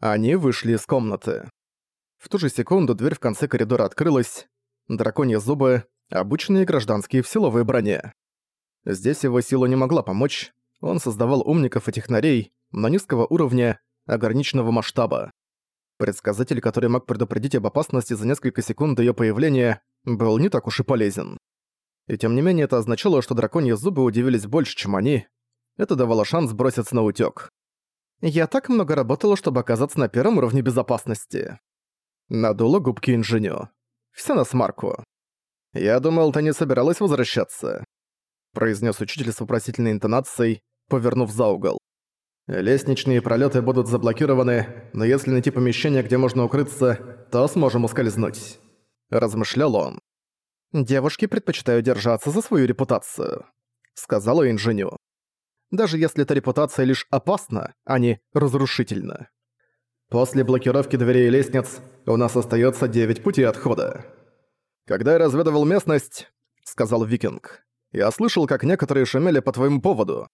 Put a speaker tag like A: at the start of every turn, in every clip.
A: Они вышли из комнаты. В ту же секунду дверь в конце коридора открылась. Драконьи зубы, обычные гражданские в силовой броне. Здесь его сила не могла помочь. Он создавал умников и технарей, но низкого уровня, ограниченного масштаба. Предсказатель, который мог предупредить об опасности за несколько секунд до её появления, был не так уж и полезен. И тем не менее это означало, что драконьи зубы удивились больше, чем они. Это давало шанс броситься на утёк. «Я так много работала, чтобы оказаться на первом уровне безопасности». Надула губки инженю. «Всё на смарку». «Я думал, ты не собиралась возвращаться», — произнес учитель с вопросительной интонацией, повернув за угол. Лестничные пролеты будут заблокированы, но если найти помещение, где можно укрыться, то сможем ускользнуть. Размышлял он. Девушки предпочитают держаться за свою репутацию, сказала инженю. Даже если эта репутация лишь опасна, а не разрушительна. После блокировки дверей и лестниц у нас остается 9 путей отхода. Когда я разведывал местность, сказал Викинг, я слышал, как некоторые шумели по твоему поводу.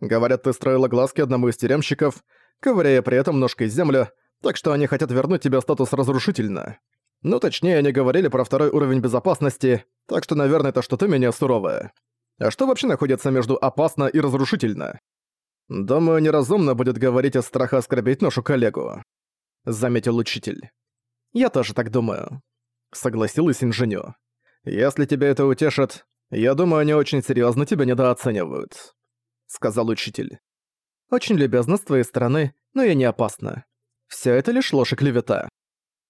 A: Говорят, ты строила глазки одному из тюремщиков, ковыряя при этом ножкой землю, так что они хотят вернуть тебе статус разрушительно. Ну, точнее, они говорили про второй уровень безопасности, так что, наверное, это что-то менее суровое. А что вообще находится между опасно и разрушительно? Думаю, неразумно будет говорить о страхе оскорбить нашу коллегу. Заметил учитель. Я тоже так думаю. Согласилась инженю. Если тебя это утешит, я думаю, они очень серьезно тебя недооценивают сказал учитель. «Очень любезно с твоей стороны, но я не опасна. Все это лишь ложь и клевета».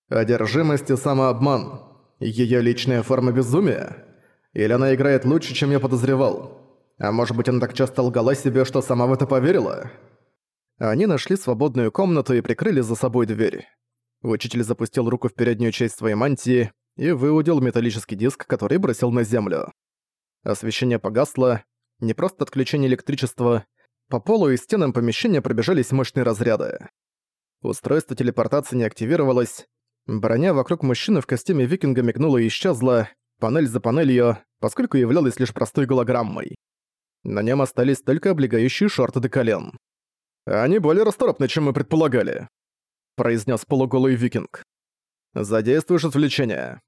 A: «Одержимость и самообман. Её личная форма безумия? Или она играет лучше, чем я подозревал? А может быть, она так часто лгала себе, что сама в это поверила?» Они нашли свободную комнату и прикрыли за собой дверь. Учитель запустил руку в переднюю часть своей мантии и выудил металлический диск, который бросил на землю. Освещение погасло, не просто отключение электричества, по полу и стенам помещения пробежались мощные разряды. Устройство телепортации не активировалось, броня вокруг мужчины в костюме викинга мигнула и исчезла, панель за панелью, поскольку являлась лишь простой голограммой. На нем остались только облегающие шорты до колен. «Они более расторопны, чем мы предполагали», — произнес полуголый викинг. «Задействуешь отвлечение».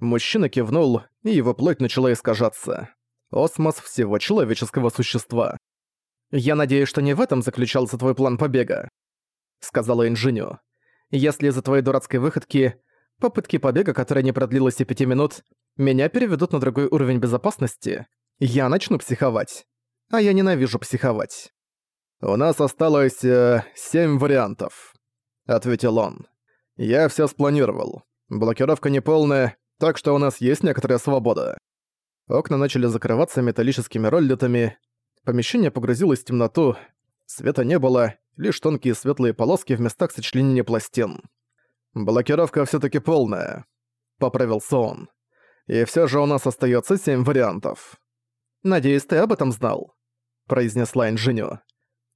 A: Мужчина кивнул, и его плоть начала искажаться осмос всего человеческого существа. «Я надеюсь, что не в этом заключался твой план побега», — сказала инженю. «Если из-за твоей дурацкой выходки, попытки побега, которая не продлилась и пяти минут, меня переведут на другой уровень безопасности, я начну психовать. А я ненавижу психовать». «У нас осталось э, семь вариантов», — ответил он. «Я все спланировал. Блокировка неполная, так что у нас есть некоторая свобода. Окна начали закрываться металлическими роллетами, помещение погрузилось в темноту, света не было, лишь тонкие светлые полоски в местах сочленения пластин. «Блокировка все таки полная», — поправился он. «И все же у нас остается семь вариантов». «Надеюсь, ты об этом знал», — произнесла инженю.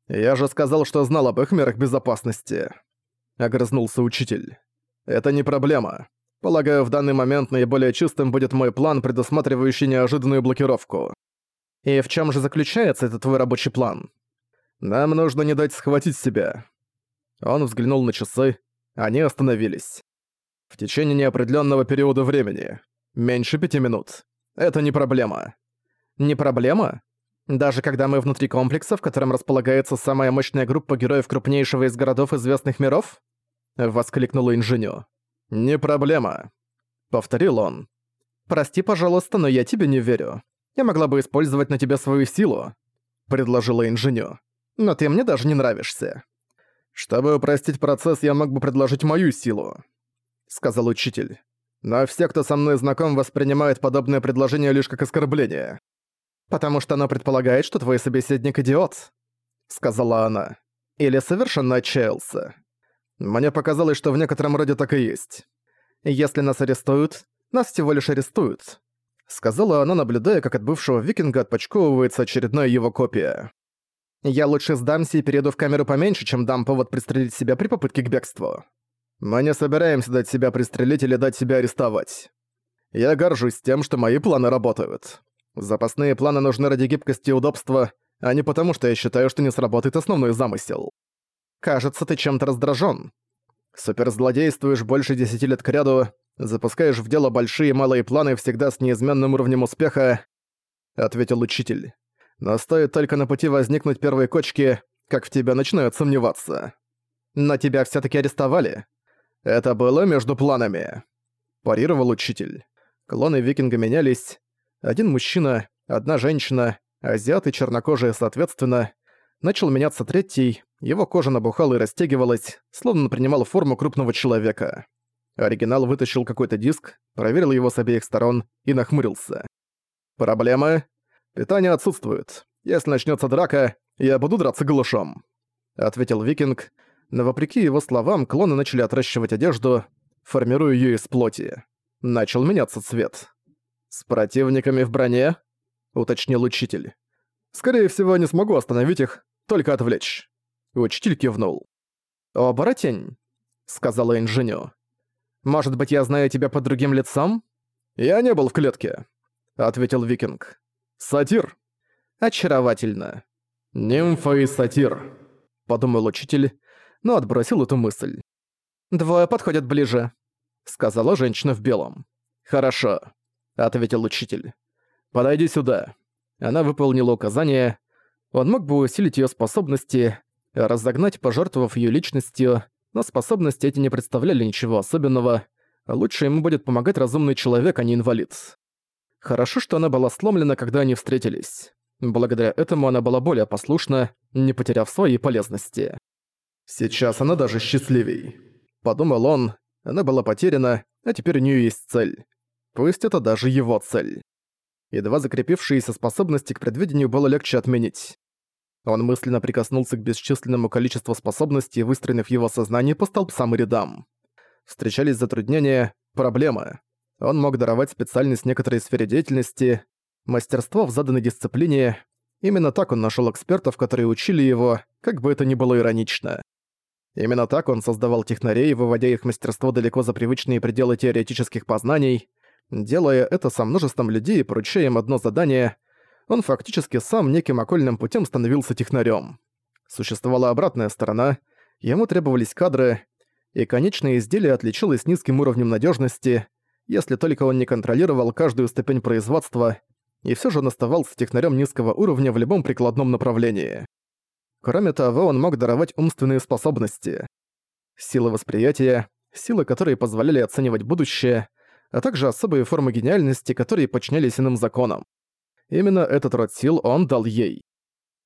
A: «Я же сказал, что знал об их мерах безопасности», — огрызнулся учитель. «Это не проблема. Полагаю, в данный момент наиболее чистым будет мой план, предусматривающий неожиданную блокировку. И в чем же заключается этот твой рабочий план? Нам нужно не дать схватить себя. Он взглянул на часы. Они остановились. В течение неопределенного периода времени. Меньше пяти минут. Это не проблема. Не проблема? Даже когда мы внутри комплекса, в котором располагается самая мощная группа героев крупнейшего из городов известных миров? Воскликнула инженю. «Не проблема», — повторил он. «Прости, пожалуйста, но я тебе не верю. Я могла бы использовать на тебя свою силу», — предложила инженю. «Но ты мне даже не нравишься». «Чтобы упростить процесс, я мог бы предложить мою силу», — сказал учитель. «Но все, кто со мной знаком, воспринимают подобное предложение лишь как оскорбление». «Потому что оно предполагает, что твой собеседник идиот», — сказала она. «Или совершенно отчаялся». Мне показалось, что в некотором роде так и есть. Если нас арестуют, нас всего лишь арестуют. Сказала она, наблюдая, как от бывшего викинга отпочковывается очередная его копия. Я лучше сдамся и перейду в камеру поменьше, чем дам повод пристрелить себя при попытке к бегству. Мы не собираемся дать себя пристрелить или дать себя арестовать. Я горжусь тем, что мои планы работают. Запасные планы нужны ради гибкости и удобства, а не потому, что я считаю, что не сработает основной замысел. Кажется, ты чем-то раздражен. Суперзлодействуешь больше десяти лет кряду, запускаешь в дело большие и малые планы всегда с неизменным уровнем успеха», — ответил учитель. «Но стоит только на пути возникнуть первые кочки, как в тебя начинают сомневаться. Но тебя все таки арестовали. Это было между планами», — парировал учитель. Клоны викинга менялись. Один мужчина, одна женщина, азиаты чернокожие соответственно. Начал меняться третий, его кожа набухала и растягивалась, словно принимал форму крупного человека. Оригинал вытащил какой-то диск, проверил его с обеих сторон и нахмурился. «Проблемы? Питание отсутствует. Если начнется драка, я буду драться голышом», — ответил Викинг, но вопреки его словам клоны начали отращивать одежду, формируя ее из плоти. Начал меняться цвет. «С противниками в броне?» — уточнил учитель. «Скорее всего, не смогу остановить их, только отвлечь». Учитель кивнул. «О, оборотень», — сказала инженю. «Может быть, я знаю тебя под другим лицом?» «Я не был в клетке», — ответил викинг. «Сатир». «Очаровательно». «Нимфа и сатир», — подумал учитель, но отбросил эту мысль. «Двое подходят ближе», — сказала женщина в белом. «Хорошо», — ответил учитель. «Подойди сюда». Она выполнила указание. Он мог бы усилить ее способности, разогнать, пожертвовав ее личностью, но способности эти не представляли ничего особенного. Лучше ему будет помогать разумный человек, а не инвалид. Хорошо, что она была сломлена, когда они встретились. Благодаря этому она была более послушна, не потеряв своей полезности. «Сейчас она даже счастливей», — подумал он. Она была потеряна, а теперь у нее есть цель. Пусть это даже его цель. Едва закрепившиеся способности к предвидению было легче отменить. Он мысленно прикоснулся к бесчисленному количеству способностей, выстроенных в его сознании по столбцам и рядам. Встречались затруднения, проблемы. Он мог даровать специальность некоторой сфере деятельности, мастерство в заданной дисциплине. Именно так он нашел экспертов, которые учили его, как бы это ни было иронично. Именно так он создавал технарей, выводя их мастерство далеко за привычные пределы теоретических познаний. Делая это со множеством людей и поручая им одно задание, он фактически сам неким окольным путем становился технарем. Существовала обратная сторона, ему требовались кадры, и конечное изделие отличалось низким уровнем надежности, если только он не контролировал каждую ступень производства, и все же он оставался технарем низкого уровня в любом прикладном направлении. Кроме того, он мог даровать умственные способности. Сила восприятия, силы, которые позволяли оценивать будущее, а также особые формы гениальности, которые подчинялись иным законам. Именно этот род сил он дал ей.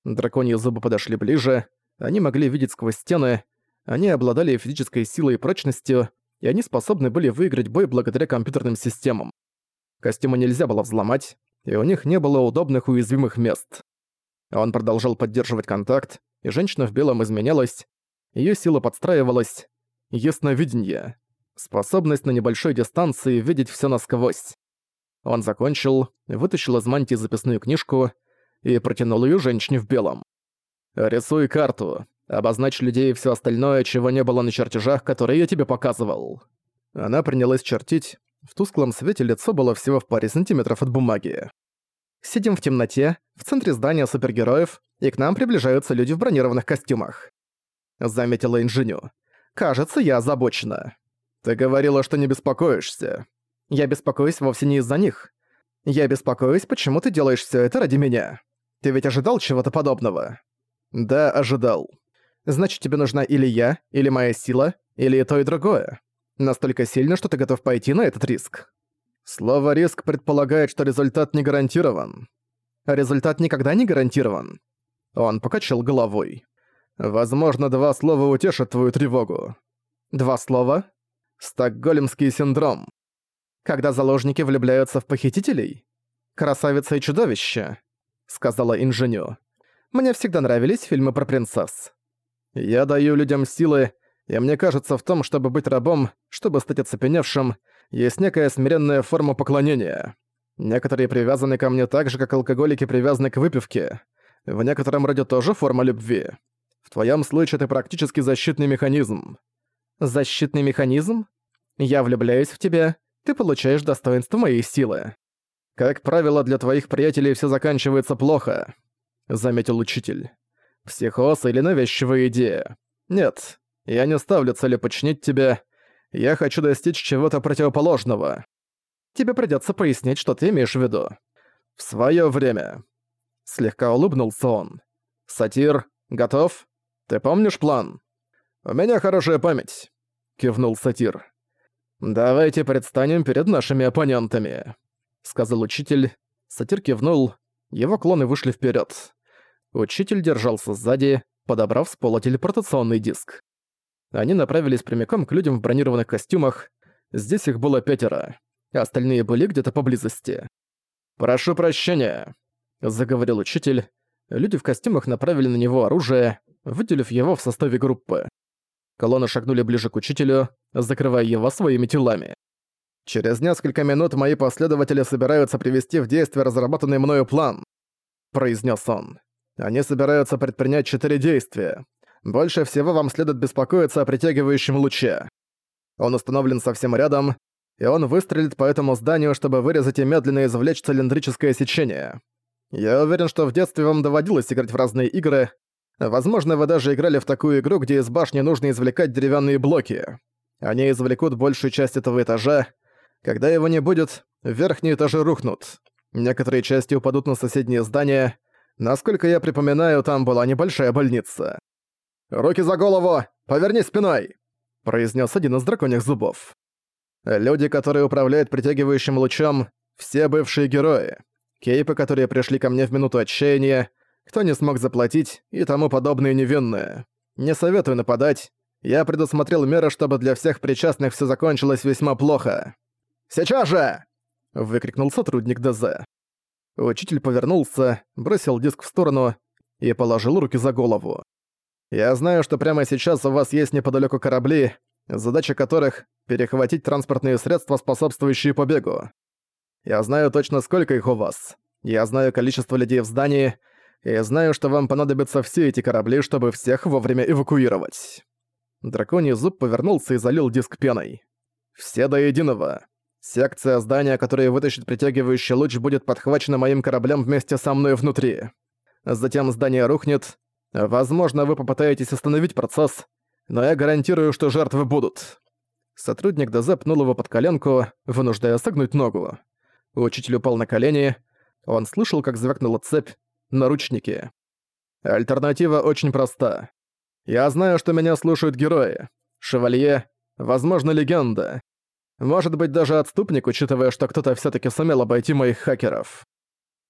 A: Драконьи зубы подошли ближе, они могли видеть сквозь стены, они обладали физической силой и прочностью, и они способны были выиграть бой благодаря компьютерным системам. Костюмы нельзя было взломать, и у них не было удобных уязвимых мест. Он продолжал поддерживать контакт, и женщина в белом изменялась, ее сила подстраивалась, ясновидение, способность на небольшой дистанции видеть все насквозь. Он закончил, вытащил из мантии записную книжку и протянул ее женщине в белом. «Рисуй карту. Обозначь людей и всё остальное, чего не было на чертежах, которые я тебе показывал». Она принялась чертить. В тусклом свете лицо было всего в паре сантиметров от бумаги. «Сидим в темноте, в центре здания супергероев, и к нам приближаются люди в бронированных костюмах», — заметила инженю. «Кажется, я озабочена». «Ты говорила, что не беспокоишься», я беспокоюсь вовсе не из-за них. Я беспокоюсь, почему ты делаешь все это ради меня. Ты ведь ожидал чего-то подобного? Да, ожидал. Значит, тебе нужна или я, или моя сила, или то, и другое. Настолько сильно, что ты готов пойти на этот риск. Слово «риск» предполагает, что результат не гарантирован. результат никогда не гарантирован. Он покачал головой. Возможно, два слова утешат твою тревогу. Два слова? Стокгольмский синдром. Когда заложники влюбляются в похитителей? Красавица и чудовище, сказала инженю. Мне всегда нравились фильмы про принцесс. Я даю людям силы, и мне кажется, в том, чтобы быть рабом, чтобы стать оцепеневшим, есть некая смиренная форма поклонения. Некоторые привязаны ко мне так же, как алкоголики привязаны к выпивке. В некотором роде тоже форма любви. В твоем случае это практически защитный механизм. Защитный механизм? Я влюбляюсь в тебя, ты получаешь достоинство моей силы. Как правило, для твоих приятелей все заканчивается плохо, заметил учитель. Психоз или навязчивая идея. Нет, Я не ставлю цели починить тебя. Я хочу достичь чего-то противоположного. Тебе придётся пояснить, что ты имеешь в виду. В своё время. Слегка улыбнулся он. Сатир, готов? Ты помнишь план? У меня хорошая память. Кивнул сатир. Давайте предстанем перед нашими оппонентами. Сказал учитель. Сатир кивнул. Его клоны вышли вперёд. Учитель держался сзади, подобрав с пола телепортационный диск. Они направились прямиком к людям в бронированных костюмах. Здесь их было пятеро. Остальные были где-то поблизости. «Прошу прощения», — заговорил учитель. Люди в костюмах направили на него оружие, выделив его в составе группы. Колонны шагнули ближе к учителю, закрывая его своими телами. «Через несколько минут мои последователи собираются привести в действие разработанный мною план», — произнес он. «Они собираются предпринять четыре действия. Больше всего вам следует беспокоиться о притягивающем луче. Он установлен совсем рядом, и он выстрелит по этому зданию, чтобы вырезать и медленно извлечь цилиндрическое сечение. Я уверен, что в детстве вам доводилось играть в разные игры. Возможно, вы даже играли в такую игру, где из башни нужно извлекать деревянные блоки. Они извлекут большую часть этого этажа. Когда его не будет, верхние этажи рухнут. Некоторые части упадут на соседние здания. Насколько я припоминаю, там была небольшая больница. «Руки за голову! Поверни спиной!» – произнес один из драконьих зубов. Люди, которые управляют притягивающим лучом, все бывшие герои. Кейпы, которые пришли ко мне в минуту отчаяния, кто не смог заплатить и тому подобные невинные. Не советую нападать. Я предусмотрел меры, чтобы для всех причастных все закончилось весьма плохо. «Сейчас же!» — выкрикнул сотрудник ДЗ. Учитель повернулся, бросил диск в сторону и положил руки за голову. Я знаю, что прямо сейчас у вас есть неподалеку корабли, задача которых — перехватить транспортные средства, способствующие побегу. Я знаю точно, сколько их у вас. Я знаю количество людей в здании, и знаю, что вам понадобятся все эти корабли, чтобы всех вовремя эвакуировать». Драконий зуб повернулся и залил диск пеной. «Все до единого. Секция здания, которая вытащит притягивающий луч, будет подхвачена моим кораблем вместе со мной внутри. Затем здание рухнет, Возможно, вы попытаетесь остановить процесс, но я гарантирую, что жертвы будут». Сотрудник ДЗ пнул его под коленку, вынуждая согнуть ногу. Учитель упал на колени. Он слышал, как звякнула цепь. Наручники. Альтернатива очень проста. Я знаю, что меня слушают герои. Шевалье, возможно, легенда. Может быть, даже отступник, учитывая, что кто-то все таки сумел обойти моих хакеров.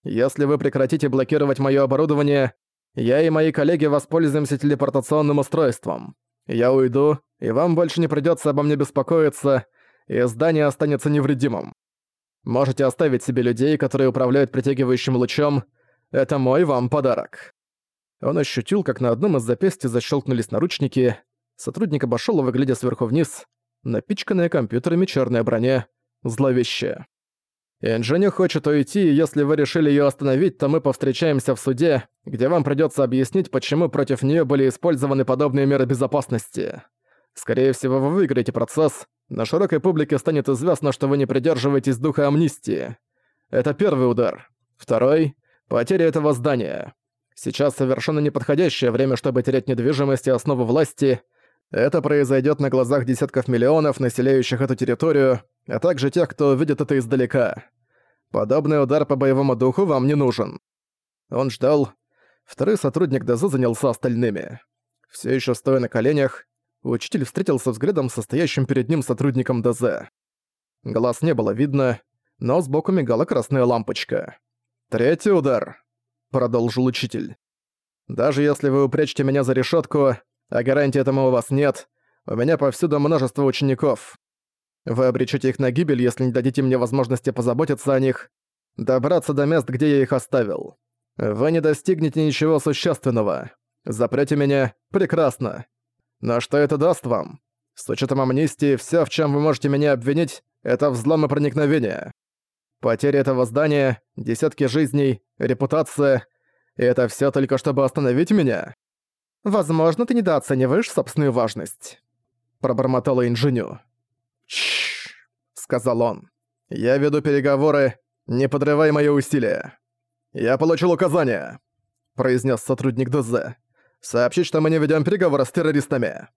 A: Если вы прекратите блокировать моё оборудование, я и мои коллеги воспользуемся телепортационным устройством. Я уйду, и вам больше не придётся обо мне беспокоиться, и здание останется невредимым. Можете оставить себе людей, которые управляют притягивающим лучом. Это мой вам подарок». Он ощутил, как на одном из запястья защелкнулись наручники. Сотрудник обошёл его, глядя сверху вниз. Напичканная компьютерами чёрная броня. Зловещая. Инженю хочет уйти, и если вы решили её остановить, то мы повстречаемся в суде, где вам придётся объяснить, почему против неё были использованы подобные меры безопасности. Скорее всего, вы выиграете процесс, на широкой публике станет известно, что вы не придерживаетесь духа амнистии. Это первый удар. Второй — потеря этого здания. Сейчас совершенно неподходящее время, чтобы терять недвижимость и основу власти. Это произойдёт на глазах десятков миллионов, населяющих эту территорию, а также тех, кто видит это издалека. Подобный удар по боевому духу вам не нужен. Он ждал. Второй сотрудник ДЗ занялся остальными. Все еще стоя на коленях, учитель встретился взглядом с состоящим перед ним сотрудником ДЗ. Глаз не было видно, но сбоку мигала красная лампочка. «Третий удар», — продолжил учитель. «Даже если вы упрячете меня за решетку, а гарантии этому у вас нет, у меня повсюду множество учеников. Вы обречете их на гибель, если не дадите мне возможности позаботиться о них, добраться до мест, где я их оставил. Вы не достигнете ничего существенного. Запрете меня — прекрасно. Но что это даст вам? С учетом амнистии, все, в чем вы можете меня обвинить, это взлом и проникновение. Потеря этого здания, десятки жизней, репутация — и это все только чтобы остановить меня? Возможно, ты недооцениваешь собственную важность. Пробормотала инженю. «Чшш», — сказал он. «Я веду переговоры, не подрывай мои усилия». «Я получил указание», — произнес сотрудник ДЗ. «Сообщить, что мы не ведем переговоры с террористами».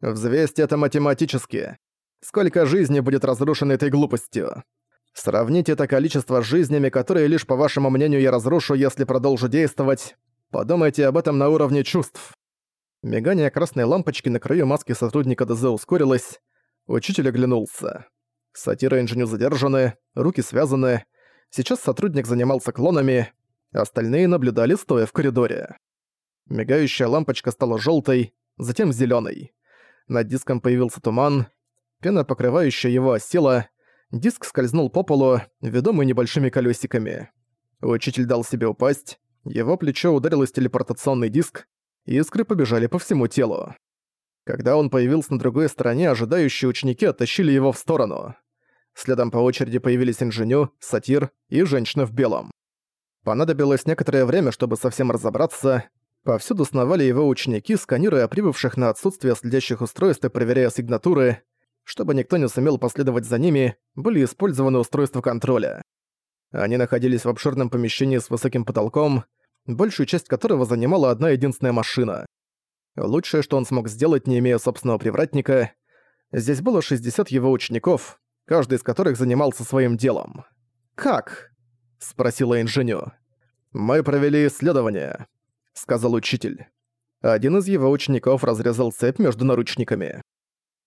A: Взвесьте это математически. Сколько жизней будет разрушено этой глупостью? Сравните это количество с жизнями, которые лишь по вашему мнению я разрушу, если продолжу действовать. Подумайте об этом на уровне чувств. Мигание красной лампочки на краю маски сотрудника ДЗ ускорилось. Учитель оглянулся. Сатира инженю задержаны, руки связаны. Сейчас сотрудник занимался клонами, остальные наблюдали, стоя в коридоре. Мигающая лампочка стала желтой, затем зеленой. Над диском появился туман, пена, покрывающая его, осела, диск скользнул по полу, ведомый небольшими колесиками. Учитель дал себе упасть, его плечо ударилось телепортационный диск, и искры побежали по всему телу. Когда он появился на другой стороне, ожидающие ученики оттащили его в сторону. Следом по очереди появились инженю, сатир и женщина в белом. Понадобилось некоторое время, чтобы совсем разобраться, Повсюду сновали его ученики, сканируя прибывших на отсутствие следящих устройств и проверяя сигнатуры. Чтобы никто не сумел последовать за ними, были использованы устройства контроля. Они находились в обширном помещении с высоким потолком, большую часть которого занимала одна единственная машина. Лучшее, что он смог сделать, не имея собственного привратника, здесь было 60 его учеников, каждый из которых занимался своим делом. «Как?» — спросила инженю. «Мы провели исследование сказал учитель. Один из его учеников разрезал цепь между наручниками.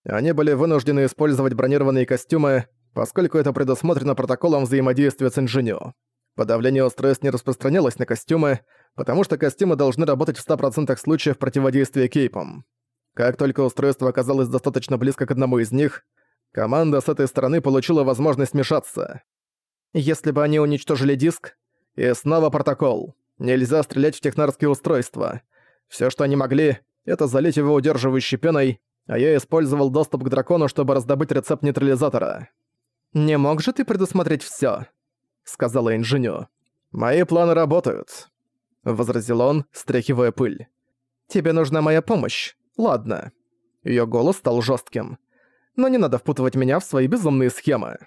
A: Они были вынуждены использовать бронированные костюмы, поскольку это предусмотрено протоколом взаимодействия с инженю. Подавление устройств не распространялось на костюмы, потому что костюмы должны работать в 100% случаев противодействия кейпам. Как только устройство оказалось достаточно близко к одному из них, команда с этой стороны получила возможность смешаться. Если бы они уничтожили диск, и снова протокол. Нельзя стрелять в технарские устройства. Все, что они могли, это залить его удерживающей пеной, а я использовал доступ к дракону, чтобы раздобыть рецепт нейтрализатора. «Не мог же ты предусмотреть все, сказала инженю. «Мои планы работают», — возразил он, стряхивая пыль. «Тебе нужна моя помощь. Ладно». Ее голос стал жестким. «Но не надо впутывать меня в свои безумные схемы».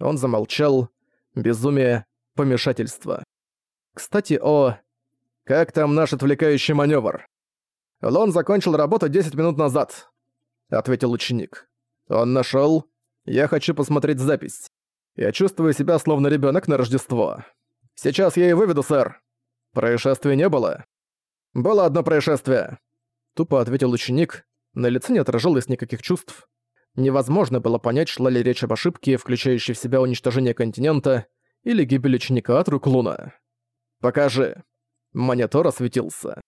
A: Он замолчал. Безумие, помешательство. Кстати, о... Как там наш отвлекающий маневр? Лон закончил работу 10 минут назад, ответил ученик. Он нашел. Я хочу посмотреть запись. Я чувствую себя словно ребенок на Рождество. Сейчас я и выведу, сэр. Происшествия не было. Было одно происшествие. Тупо ответил ученик. На лице не отражалось никаких чувств. Невозможно было понять, шла ли речь об ошибке, включающей в себя уничтожение континента, или гибель ученика от рук Луна. «Покажи». Монитор осветился.